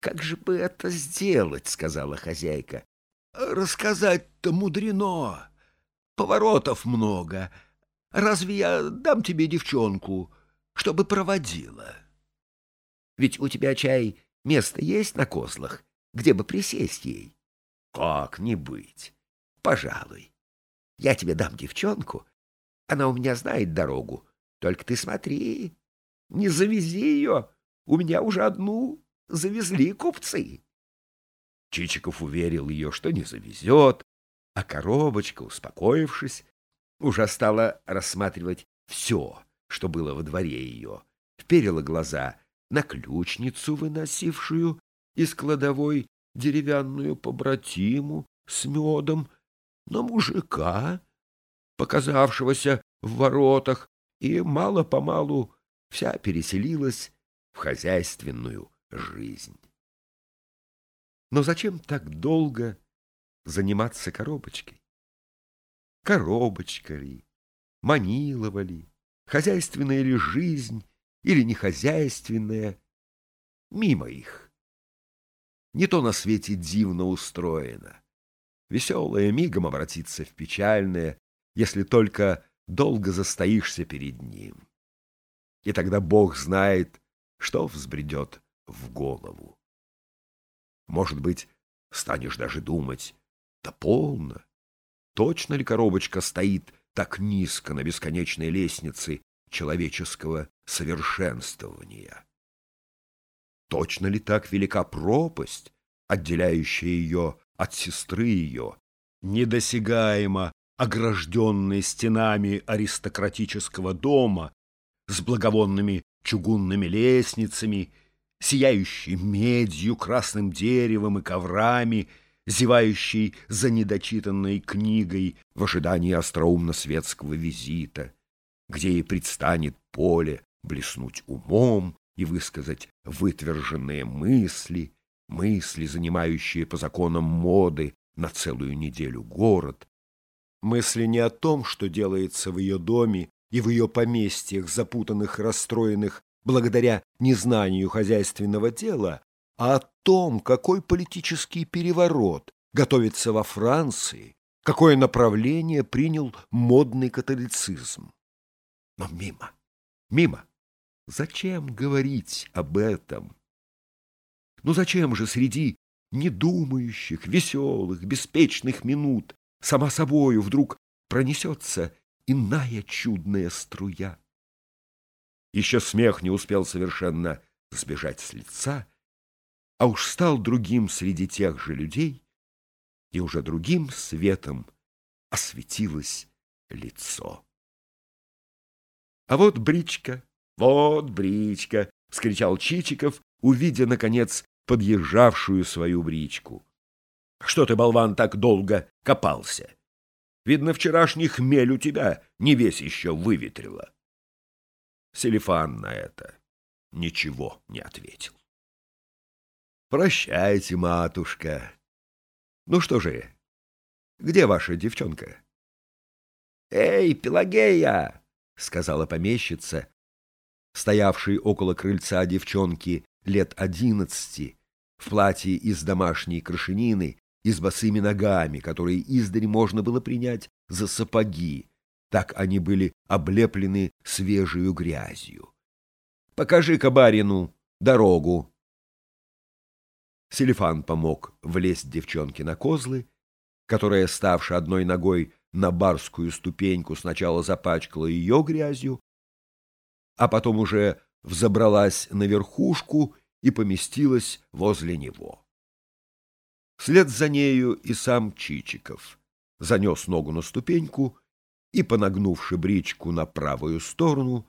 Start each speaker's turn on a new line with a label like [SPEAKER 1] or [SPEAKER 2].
[SPEAKER 1] Как же бы это сделать, — сказала хозяйка.
[SPEAKER 2] — Рассказать-то мудрено. Поворотов много. Разве я дам тебе девчонку, чтобы проводила?
[SPEAKER 1] Ведь у тебя, чай, место есть на козлах, где бы присесть ей? Как не быть? Пожалуй. Я тебе дам девчонку. Она у меня знает дорогу. Только ты смотри, не завези ее. У меня уже одну завезли купцы. Чичиков уверил ее, что не завезет, а коробочка, успокоившись, уже стала рассматривать все, что было во дворе ее, вперила глаза на ключницу, выносившую из кладовой деревянную побратиму с медом, на мужика, показавшегося в воротах, и мало-помалу вся переселилась в хозяйственную жизнь. Но зачем так долго заниматься коробочкой? Коробочка ли, манилова ли, хозяйственная ли жизнь или нехозяйственная? Мимо их. Не то на свете дивно устроено. Веселое мигом обратится в печальное, если только долго застоишься перед ним. И тогда Бог знает, что взбредет в голову. Может быть, станешь даже думать, да полно. Точно ли коробочка стоит так низко на бесконечной лестнице человеческого совершенствования? Точно ли так велика пропасть, отделяющая ее от сестры ее, недосягаемо огражденной стенами аристократического дома с благовонными чугунными лестницами, сияющей медью, красным деревом и коврами, зевающей за недочитанной книгой в ожидании остроумно-светского визита, где ей предстанет поле блеснуть умом и высказать вытверженные мысли, мысли, занимающие по законам моды на целую неделю город, мысли не о том, что делается в ее доме и в ее поместьях, запутанных расстроенных благодаря незнанию хозяйственного дела, а о том, какой политический переворот готовится во Франции, какое направление принял модный католицизм. Но мимо, мимо. Зачем говорить об этом? Ну зачем же среди недумающих, веселых, беспечных минут сама собою вдруг пронесется иная чудная струя. Еще смех не успел совершенно сбежать с лица, а уж стал другим среди тех же людей, и уже другим светом осветилось лицо. А вот бричка, вот бричка, — вскричал Чичиков, увидя, наконец, подъезжавшую свою бричку. — Что ты, болван, так долго копался? Видно, вчерашний хмель у тебя не весь еще выветрило. Селифан на это ничего не ответил. Прощайте, матушка. Ну что же, где ваша девчонка? Эй, Пелагея! — сказала помещица, стоявшей около крыльца девчонки лет одиннадцати, в платье из домашней крашенины и с босыми ногами, которые издаль можно было принять за сапоги, так они были облеплены свежую грязью. «Покажи-ка барину дорогу!» Селифан помог влезть девчонке на козлы, которая, ставши одной ногой на барскую ступеньку, сначала запачкала ее грязью, а потом уже взобралась на верхушку и поместилась возле него. Вслед за нею и сам Чичиков занес ногу на ступеньку и, понагнувши бричку на правую сторону,